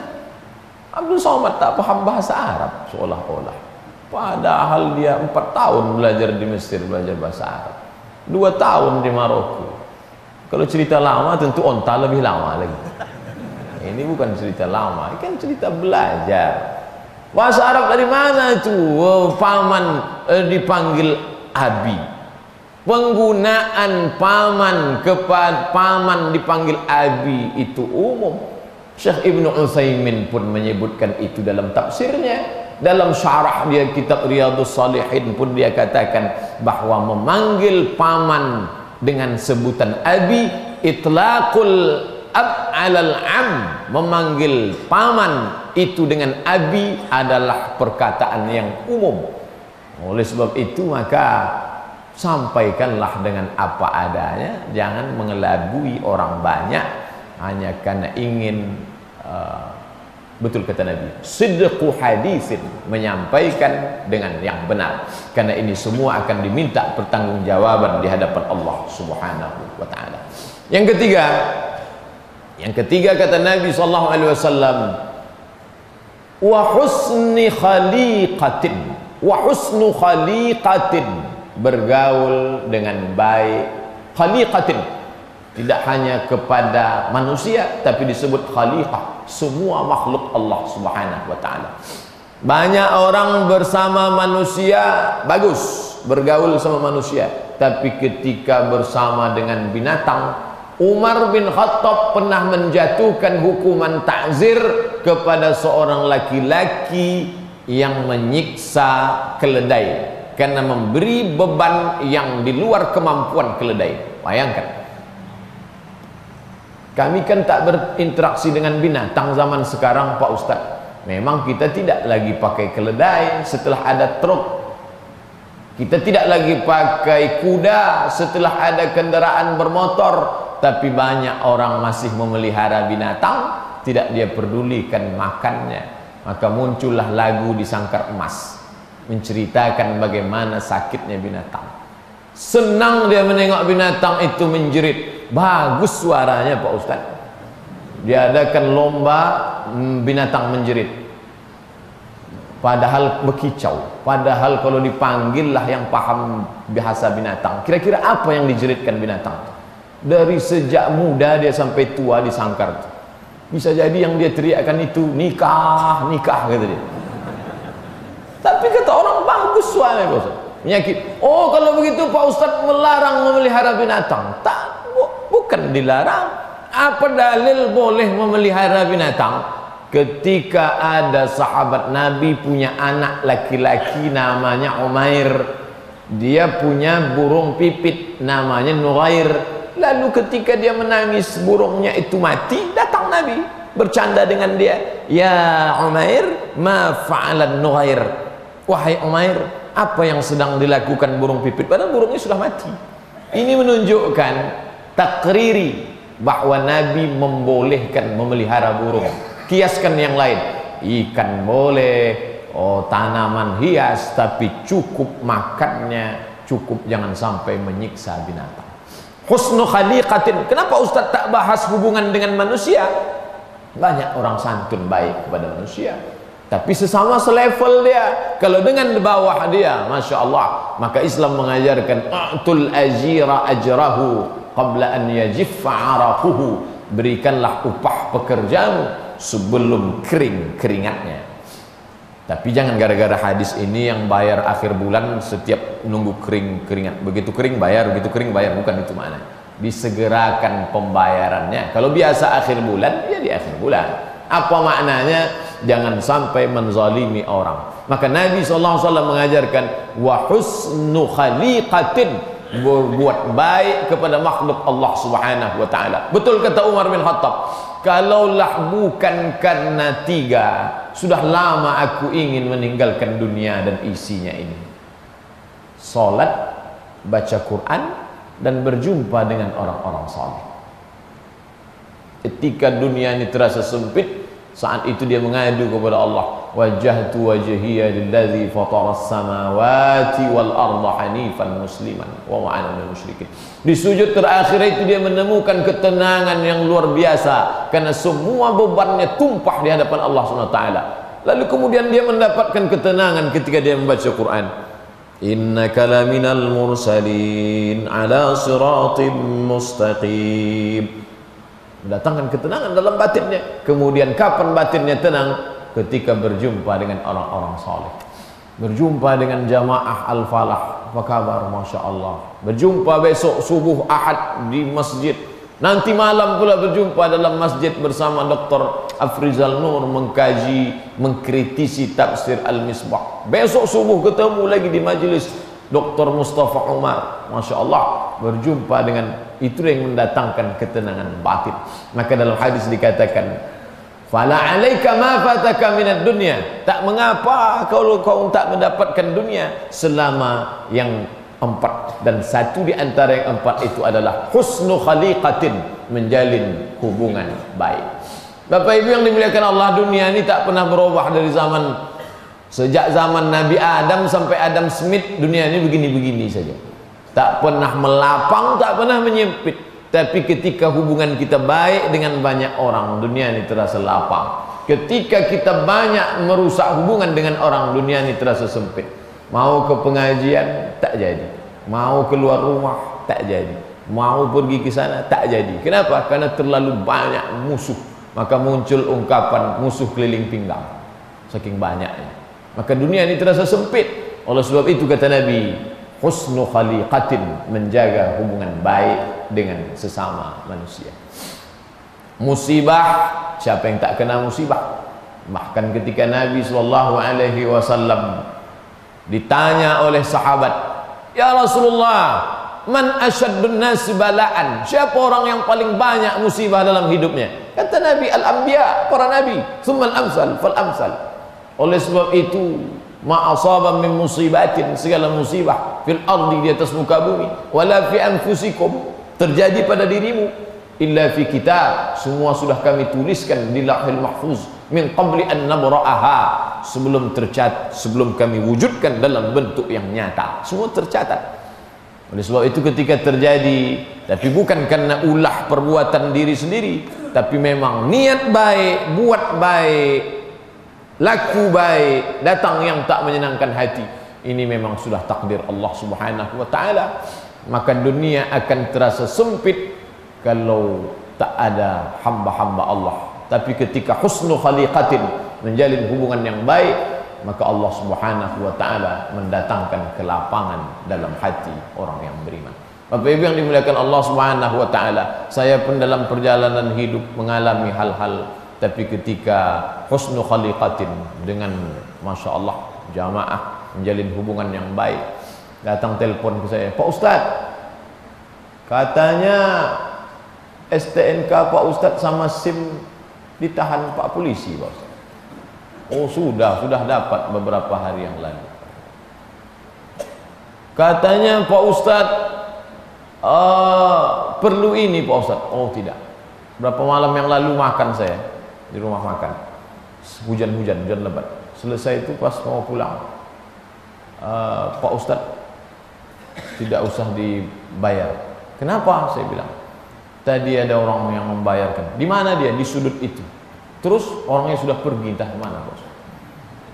S2: Abdul Somad tak paham bahasa Arab seolah-olah. Padahal dia empat tahun belajar di Mesir belajar bahasa Arab. Dua tahun di Maroko. Kalau cerita lama tentu onta lebih lama lagi ini bukan cerita lama ini kan cerita belajar. Bahasa Arab dari mana itu oh, paman eh, dipanggil abi. Penggunaan paman kepada paman dipanggil abi itu umum. Syekh Ibn Uthaymin pun menyebutkan itu dalam tafsirnya. Dalam syarah dia kitab Riyadus Salihin pun dia katakan bahawa memanggil paman dengan sebutan abi itlaqul ab alal am memanggil paman itu dengan abi adalah perkataan yang umum. Oleh sebab itu maka sampaikanlah dengan apa adanya. Jangan mengelabui orang banyak hanya karena ingin uh, betul kata Nabi sidqu hadisin menyampaikan dengan yang benar. Karena ini semua akan diminta pertanggungjawaban di hadapan Allah Subhanahu wa taala. Yang ketiga yang ketiga kata Nabi sallallahu alaihi wasallam wa husni khaliqatin wa husnu khaliqatin. Bergaul dengan baik khaliqatin. Tidak hanya kepada manusia tapi disebut khaliqah semua makhluk Allah Subhanahu wa taala. Banyak orang bersama manusia bagus bergaul sama manusia. Tapi ketika bersama dengan binatang Umar bin Khattab pernah menjatuhkan hukuman takzir kepada seorang laki-laki yang menyiksa keledai karena memberi beban yang di luar kemampuan keledai. Bayangkan. Kami kan tak berinteraksi dengan binatang zaman sekarang Pak Ustaz. Memang kita tidak lagi pakai keledai setelah ada truk. Kita tidak lagi pakai kuda setelah ada kendaraan bermotor tapi banyak orang masih memelihara binatang tidak dia pedulikan makannya. Maka muncullah lagu di sangkar emas menceritakan bagaimana sakitnya binatang. Senang dia menengok binatang itu menjerit. Bagus suaranya Pak Ustaz. Dia adakan lomba mm, binatang menjerit. Padahal berkicau. Padahal kalau dipanggil lah yang paham bahasa binatang kira-kira apa yang dijeritkan binatang dari sejak muda dia sampai tua di sangkar bisa jadi yang dia teriakkan itu nikah nikah kata dia. Tapi kata orang bagus suami Ustaz menyakit. Oh kalau begitu Pak Ustaz melarang memelihara binatang. Tak bu, bukan dilarang. Apa dalil boleh memelihara binatang? Ketika ada sahabat Nabi punya anak laki-laki namanya Umair. Dia punya burung pipit namanya Nugair Lalu ketika dia menangis burungnya itu mati, datang Nabi bercanda dengan dia. Ya Umair, ma fa'alan Nuhair. Wahai Umair, apa yang sedang dilakukan burung pipit? Padahal burungnya sudah mati. Ini menunjukkan takriri bahwa Nabi membolehkan memelihara burung. Kiaskan yang lain. Ikan boleh, oh tanaman hias, tapi cukup makannya, cukup jangan sampai menyiksa binatang husnu khaliqatin. Kenapa ustaz tak bahas hubungan dengan manusia? Banyak orang santun baik kepada manusia. Tapi sesama selevel dia. Kalau dengan di bawah dia Masya Allah maka Islam mengajarkan a'tul ajira ajrahu qabla an yajiffa araquhu. Berikanlah upah pekerjamu sebelum kering keringatnya tapi jangan gara-gara hadis ini yang bayar akhir bulan setiap nunggu kering keringat. Begitu kering bayar, begitu kering bayar. Bukan itu mana. Disegerakan pembayarannya. Kalau biasa akhir bulan, ya di akhir bulan. Apa maknanya? Jangan sampai menzalimi orang. Maka Nabi SAW mengajarkan wa husnu berbuat baik kepada makhluk Allah Subhanahu wa taala. Betul kata Umar bin Khattab, kalaulah bukan karena tiga sudah lama aku ingin meninggalkan dunia dan isinya ini solat baca Quran dan berjumpa dengan orang-orang saleh ketika dunia ini terasa sempit saat itu dia mengadu kepada Allah wajjahtu wajhiya lillazi fatara samawati wal arda hanifan musliman wa ana minal musyrikin. Di sujud terakhir itu dia menemukan ketenangan yang luar biasa karena semua bebannya tumpah di hadapan Allah Subhanahu taala. Lalu kemudian dia mendapatkan ketenangan ketika dia membaca Quran. Innaka laminal mursalin ala siratim mustaqim. Mendatangkan ketenangan dalam batinnya. Kemudian kapan batinnya tenang ketika berjumpa dengan orang-orang saleh berjumpa dengan jamaah al-falah. Apa kabar Masya Allah berjumpa besok subuh ahad di masjid. Nanti malam pula berjumpa dalam masjid bersama Dr. Afrizal Nur mengkaji mengkritisi tafsir al-misbah. Besok subuh ketemu lagi di majlis Dr. Mustafa Umar. Masya Allah berjumpa dengan itu yang mendatangkan ketenangan batin. Maka dalam hadis dikatakan fala alaika ma fataka minad dunya. Tak mengapa kalau kau tak mendapatkan dunia selama yang empat. Dan satu di antara yang empat itu adalah husnu khaliqatin menjalin hubungan baik. Bapak Ibu yang dimuliakan Allah dunia ini tak pernah berubah dari zaman sejak zaman Nabi Adam sampai Adam Smith dunia ini begini-begini saja. Tak pernah melapang, tak pernah menyempit. Tapi ketika hubungan kita baik dengan banyak orang, dunia ini terasa lapang. Ketika kita banyak merusak hubungan dengan orang, dunia ini terasa sempit. Mau ke pengajian, tak jadi. Mau keluar rumah, tak jadi. Mau pergi ke sana, tak jadi. Kenapa? Karena terlalu banyak musuh. Maka muncul ungkapan musuh keliling pinggang. Saking banyaknya. Maka dunia ini terasa sempit. Oleh sebab itu kata Nabi, husnu khaliqatin menjaga hubungan baik dengan sesama manusia. Musibah siapa yang tak kena musibah? Bahkan ketika Nabi sallallahu alaihi wasallam ditanya oleh sahabat ya Rasulullah man asyaddun nas balaan? Siapa orang yang paling banyak musibah dalam hidupnya? Kata Nabi al-anbiya para nabi thumma al-amsal fal amsal. Oleh sebab itu ma asaba min musibatin segala musibah fil ardi di atas muka bumi wala fi anfusikum terjadi pada dirimu. Illa fi kitab. Semua sudah kami tuliskan di lauhil mahfuz. Min qabli an nabra'aha. Sebelum tercatat sebelum kami wujudkan dalam bentuk yang nyata. Semua tercatat. Oleh sebab itu ketika terjadi tapi bukan karena ulah perbuatan diri sendiri tapi memang niat baik buat baik laku baik datang yang tak menyenangkan hati. Ini memang sudah takdir Allah Subhanahu wa taala maka dunia akan terasa sempit kalau tak ada hamba-hamba Allah. Tapi ketika husnu khaliqatin menjalin hubungan yang baik maka Allah Subhanahu wa taala mendatangkan kelapangan dalam hati orang yang beriman. Bapak Ibu yang dimuliakan Allah Subhanahu wa taala saya pun dalam perjalanan hidup mengalami hal-hal tapi ketika husnu khaliqatin dengan Masya Allah jamaah menjalin hubungan yang baik datang telpon ke saya. Pak Ustaz katanya STNK Pak Ustaz sama SIM ditahan Pak Polisi Pak Ustaz. Oh sudah sudah dapat beberapa hari yang lalu. Katanya Pak Ustaz uh, perlu ini Pak Ustaz. Oh tidak. Berapa malam yang lalu makan saya di rumah makan. Hujan-hujan hujan lebat. Selesai itu pas mau pulang uh, Pak Ustaz tidak usah dibayar. Kenapa? Saya bilang. Tadi ada orang yang membayarkan. Di mana dia? Di sudut itu. Terus orangnya sudah pergi entah kemana bos.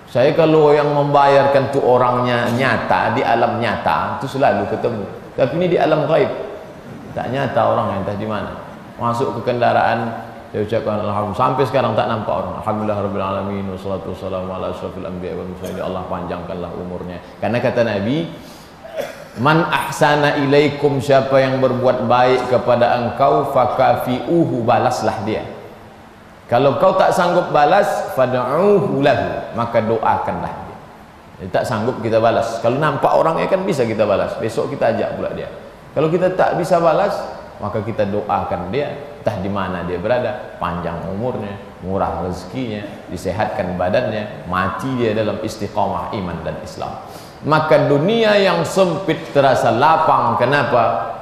S2: Saya kalau yang membayarkan tu orangnya nyata di alam nyata itu selalu ketemu. Tapi ini di alam gaib. Tak nyata orang entah di mana. Masuk ke kendaraan saya ucapkan alhamdulillah. Sampai sekarang tak nampak orang. Alhamdulillah rabbil alamin wassalatu wassalamu ala asyrafil anbiya wal mursalin. Allah panjangkanlah umurnya. Karena kata Nabi man ahsana ilaikum siapa yang berbuat baik kepada engkau fakafiuhu balaslah dia. Kalau kau tak sanggup balas fad'uhu lahu maka doakanlah dia. Jadi, tak sanggup kita balas. Kalau nampak orangnya kan bisa kita balas. Besok kita ajak pula dia. Kalau kita tak bisa balas maka kita doakan dia entah di mana dia berada panjang umurnya murah rezekinya disehatkan badannya mati dia dalam istiqamah iman dan Islam maka dunia yang sempit terasa lapang kenapa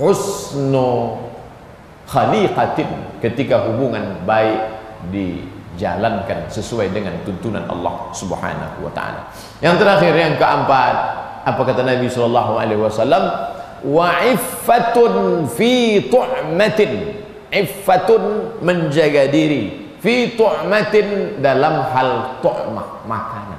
S2: husnu khaliqatin ketika hubungan baik jalankan sesuai dengan tuntunan Allah Subhanahu wa taala. Yang terakhir yang keempat, apa kata Nabi sallallahu alaihi wasallam? Wa iffatun fi tu'matin. Iffatun menjaga diri fi tu'matin dalam hal tu'mah makanan.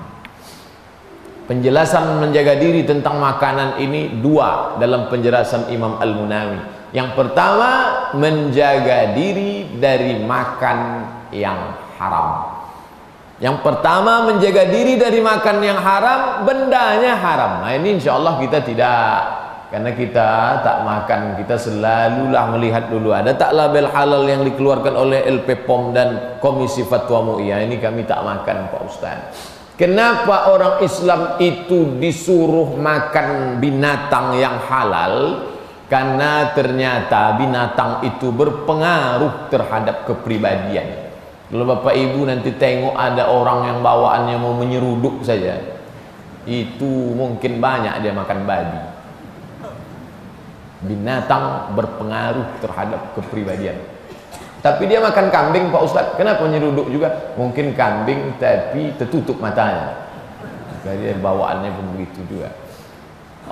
S2: Penjelasan menjaga diri tentang makanan ini dua dalam penjelasan Imam Al-Munawi. Yang pertama menjaga diri dari makan yang haram. Yang pertama menjaga diri dari makan yang haram, bendanya haram. Nah ini insya Allah kita tidak karena kita tak makan, kita selalulah melihat dulu ada tak label halal yang dikeluarkan oleh LP POM dan Komisi Fatwa MUI. Ini kami tak makan Pak Ustaz. Kenapa orang Islam itu disuruh makan binatang yang halal? karena ternyata binatang itu berpengaruh terhadap kepribadian. Kalau bapak ibu nanti tengok ada orang yang bawaannya mau menyeruduk saja itu mungkin banyak dia makan babi. Binatang berpengaruh terhadap kepribadian tapi dia makan kambing Pak Ustaz kenapa menyeruduk juga mungkin kambing tapi tertutup matanya jadi bawaannya pun begitu juga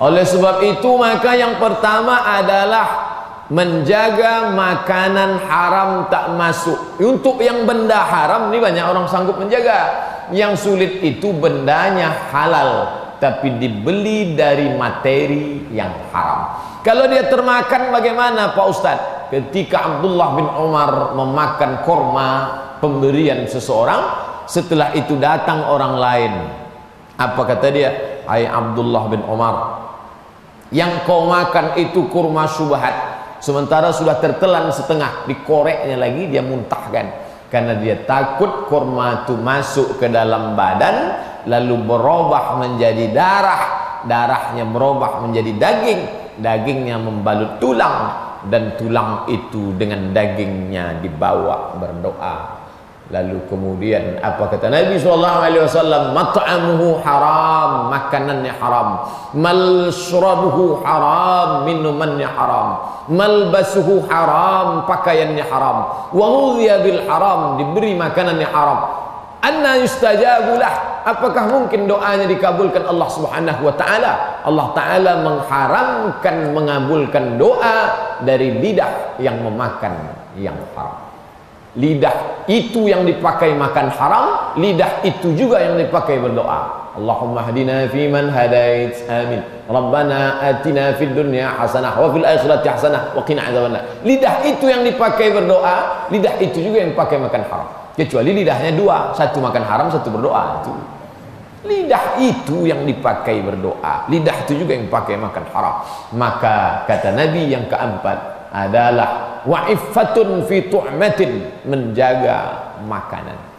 S2: oleh sebab itu maka yang pertama adalah menjaga makanan haram tak masuk. Untuk yang benda haram ni banyak orang sanggup menjaga. Yang sulit itu bendanya halal tapi dibeli dari materi yang haram. Kalau dia termakan bagaimana Pak Ustaz? Ketika Abdullah bin Umar memakan korma pemberian seseorang, setelah itu datang orang lain. Apa kata dia? Hai Abdullah bin Umar, yang kau makan itu kurma subhat sementara sudah tertelan setengah dikoreknya lagi dia muntahkan karena dia takut kurma itu masuk ke dalam badan lalu berubah menjadi darah darahnya berubah menjadi daging dagingnya membalut tulang dan tulang itu dengan dagingnya dibawa berdoa. Lalu kemudian apa kata Nabi sallallahu alaihi wasallam? Mat'amuhu haram makanannya haram. Malsyrabuhu haram minumannya haram. Malbasuhu haram pakaiannya haram. Wa bil haram diberi makanannya haram. Anna yustajabu lah apakah mungkin doanya dikabulkan Allah Subhanahu wa taala? Allah taala mengharamkan mengabulkan doa dari lidah yang memakan yang haram. Lidah itu yang dipakai makan haram lidah itu juga yang dipakai berdoa. Allahumma hadina fi man hadait. Amin. Rabbana atina fid dunya hasanah wa fil akhirati hasanah wa qina adzabannar lidah itu yang dipakai berdoa lidah itu juga yang dipakai makan haram kecuali lidahnya dua. Satu makan haram satu berdoa. Itu. Lidah itu yang dipakai berdoa. Lidah itu juga yang dipakai makan haram. Maka kata Nabi yang keempat adalah wa iffatun fi tu'matin menjaga makanan.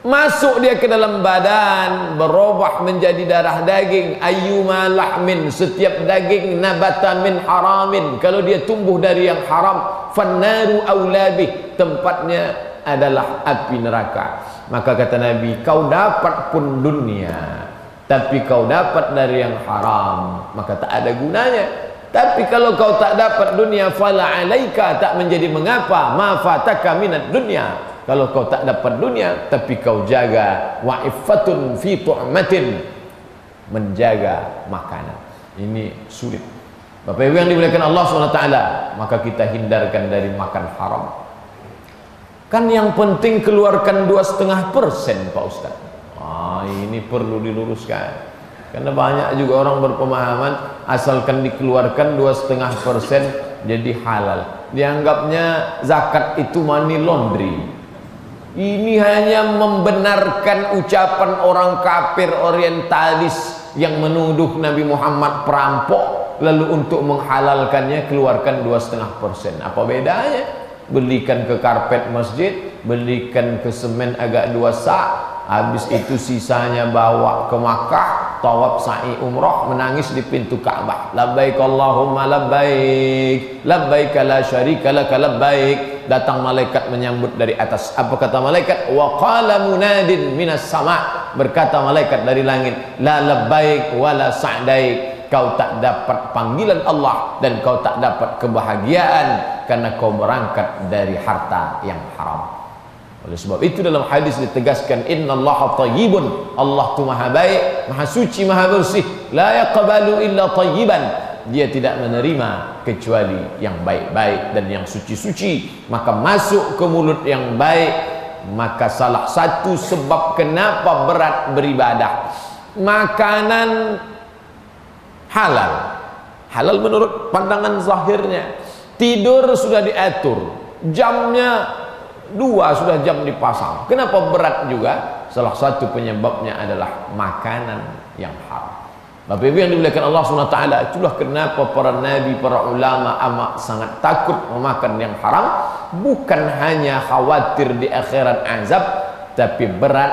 S2: Masuk dia ke dalam badan berubah menjadi darah daging. Ayyuma lahmin setiap daging nabata min haramin. Kalau dia tumbuh dari yang haram fannaru aulabi tempatnya adalah api neraka maka kata nabi kau dapat pun dunia tapi kau dapat dari yang haram maka tak ada gunanya tapi kalau kau tak dapat dunia fala alaika tak menjadi mengapa ma fataka minad dunya. Kalau kau tak dapat dunia tapi kau jaga wa iffatun fi tu'matin menjaga makanan. Ini sulit. Bapak Ibu yang dimuliakan Allah SWT maka kita hindarkan dari makan haram. Kan yang penting keluarkan dua setengah persen Pak Ustaz. Ah, ini perlu diluruskan. Karena banyak juga orang berpemahaman asalkan dikeluarkan dua setengah persen jadi halal. Dianggapnya zakat itu money laundry. Ini hanya membenarkan ucapan orang kafir orientalis yang menuduh Nabi Muhammad perampok lalu untuk menghalalkannya keluarkan dua setengah persen. Apa bedanya? Belikan ke karpet masjid, belikan ke semen agak dua sak, habis itu sisanya bawa ke Makkah tawaf sa'i umrah menangis di pintu Ka'bah labbaik Allahumma labbaik labbaik la syarika lak labbaik. Datang malaikat menyambut dari atas. Apa kata malaikat? Wa qala munadin minas sama. Berkata malaikat dari langit la labbaik wa la sa'daik kau tak dapat panggilan Allah dan kau tak dapat kebahagiaan karena kau berangkat dari harta yang haram. Oleh sebab itu dalam hadis ditegaskan innallaha tayyibun. Allah tu maha baik maha suci maha bersih. La yaqbalu illa tayyiban. Dia tidak menerima kecuali yang baik-baik dan yang suci-suci. Maka masuk ke mulut yang baik maka salah satu sebab kenapa berat beribadah. Makanan halal. Halal menurut pandangan zahirnya. Tidur sudah diatur. Jamnya dua sudah jam dipasang. Kenapa berat juga? Salah satu penyebabnya adalah makanan yang haram. Bapak Ibu yang dimuliakan Allah SWT itulah kenapa para nabi, para ulama amat sangat takut memakan yang haram. Bukan hanya khawatir di akhirat azab tapi berat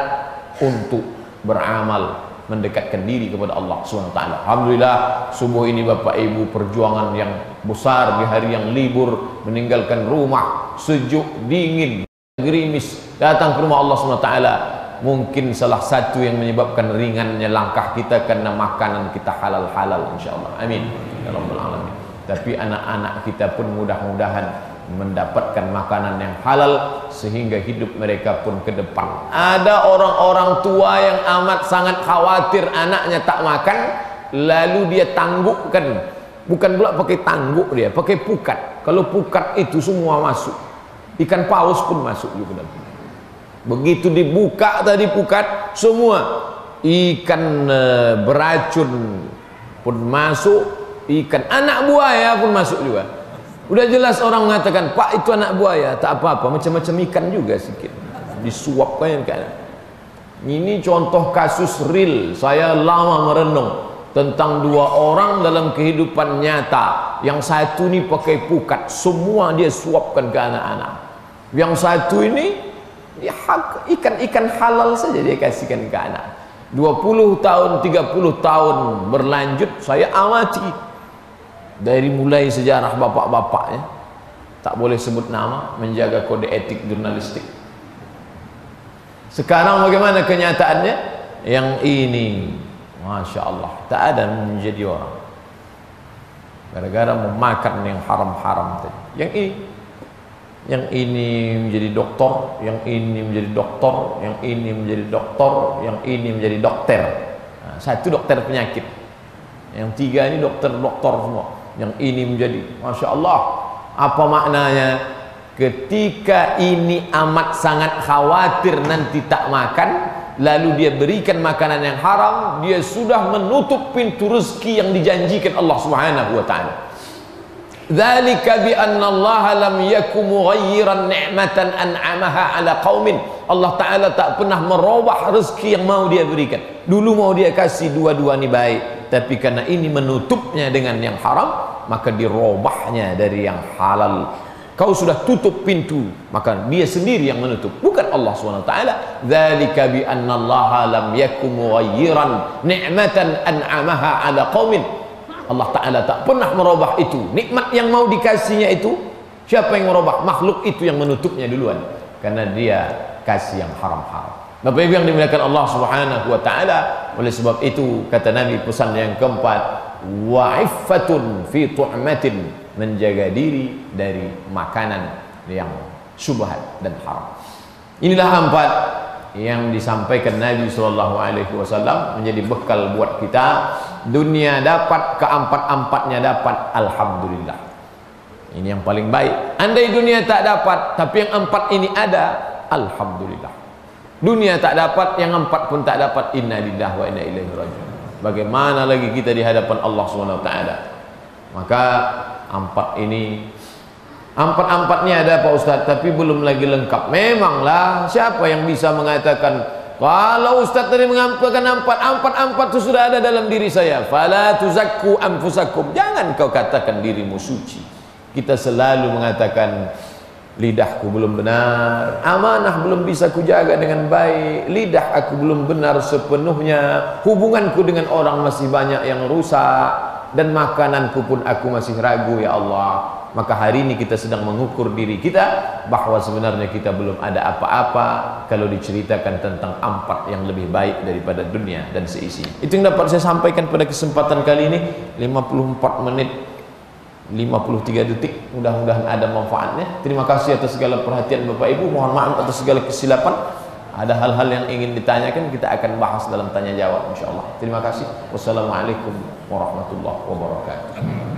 S2: untuk beramal mendekatkan diri kepada Allah SWT Alhamdulillah subuh ini Bapak Ibu perjuangan yang besar di hari yang libur meninggalkan rumah sejuk, dingin gerimis datang ke rumah Allah SWT mungkin salah satu yang menyebabkan ringannya langkah kita karena makanan kita halal-halal insyaallah amin. Ya alamin. Tapi anak-anak kita pun mudah-mudahan mendapatkan makanan yang halal sehingga hidup mereka pun ke depan. Ada orang-orang tua yang amat sangat khawatir anaknya tak makan lalu dia tanggukkan. Bukan pula pakai tangguk dia pakai pukat. Kalau pukat itu semua masuk ikan paus pun masuk juga dalam begitu dibuka tadi pukat semua ikan uh, beracun pun masuk ikan anak buaya pun masuk juga udah jelas orang mengatakan pak itu anak buaya. Tak apa-apa macam-macam ikan juga sikit. Disuapkan kan ini contoh kasus real. Saya lama merenung tentang dua orang dalam kehidupan nyata. Yang satu ni pakai pukat. Semua dia suapkan ke anak-anak. Yang satu ini ikan-ikan halal saja dia kasihkan ke anak. 20 tahun 30 tahun berlanjut saya amati dari mulai sejarah bapak-bapaknya tak boleh sebut nama menjaga kode etik jurnalistik sekarang bagaimana kenyataannya yang ini Masya Allah tak ada menjadi orang gara-gara memakan yang haram-haram tadi yang ini yang ini menjadi doktor, yang ini menjadi doktor, yang ini menjadi doktor, yang ini menjadi dokter. Nah, satu dokter penyakit. Yang tiga ini dokter-doktor semua. Yang ini menjadi, masya Allah, apa maknanya? Ketika ini amat sangat khawatir nanti tak makan, lalu dia berikan makanan yang haram, dia sudah menutup pintu rezeki yang dijanjikan Allah Subhanahu Wa Taala. Dzalika bi anna Allah lam yakum mughayyiran ni'matan an'amaha ala qaumin. Allah Taala tak pernah merubah rezeki yang mau dia berikan. Dulu mau dia kasih dua-dua ni baik, tapi karena ini menutupnya dengan yang haram, maka dirubahnya dari yang halal. Kau sudah tutup pintu, maka dia sendiri yang menutup, bukan Allah SWT. Bi anna Allah lam yakum mughayyiran ni'matan an'amaha ala qaumin. Allah Ta'ala tak pernah merubah itu nikmat yang mau dikasihnya itu siapa yang merubah makhluk itu yang menutupnya duluan karena dia kasih yang haram-haram Bapak Ibu yang dimuliakan Allah Subhanahu wa taala oleh sebab itu kata Nabi pesan yang keempat wa'iffatun fi tu'matin menjaga diri dari makanan yang syubhat dan haram. Inilah empat yang disampaikan Nabi sallallahu alaihi wasallam menjadi bekal buat kita. Dunia dapat keempat-empatnya dapat alhamdulillah. Ini yang paling baik. Andai dunia tak dapat tapi yang empat ini ada alhamdulillah. Dunia tak dapat yang empat pun tak dapat. Innalillahi wa inna ilaihi rajiun bagaimana lagi kita di hadapan Allah taala? Maka empat ini Empat-empatnya ada Pak Ustaz Tapi belum lagi lengkap. Memanglah Siapa yang bisa mengatakan Kalau Ustaz tadi mengampilkan empat Empat-empat itu sudah ada dalam diri saya. Fala tuzakku anfusakum. Jangan kau katakan dirimu suci. Kita selalu mengatakan Lidahku belum benar. Amanah belum bisa kujaga dengan baik. Lidah aku belum benar sepenuhnya. Hubunganku dengan orang masih banyak yang rusak. Dan makananku pun aku masih ragu ya Allah. Maka hari ini kita sedang mengukur diri kita bahawa sebenarnya kita belum ada apa-apa kalau diceritakan tentang empat yang lebih baik daripada dunia dan seisi. Itu yang dapat saya sampaikan pada kesempatan kali ini. 54 menit 53 detik mudah-mudahan ada manfaatnya. Terima kasih atas segala perhatian Bapak Ibu. Mohon maaf atas segala kesilapan. Ada hal-hal yang ingin ditanyakan kita akan bahas dalam tanya jawab insyaallah terima kasih. Wassalamualaikum warahmatullahi wabarakatuh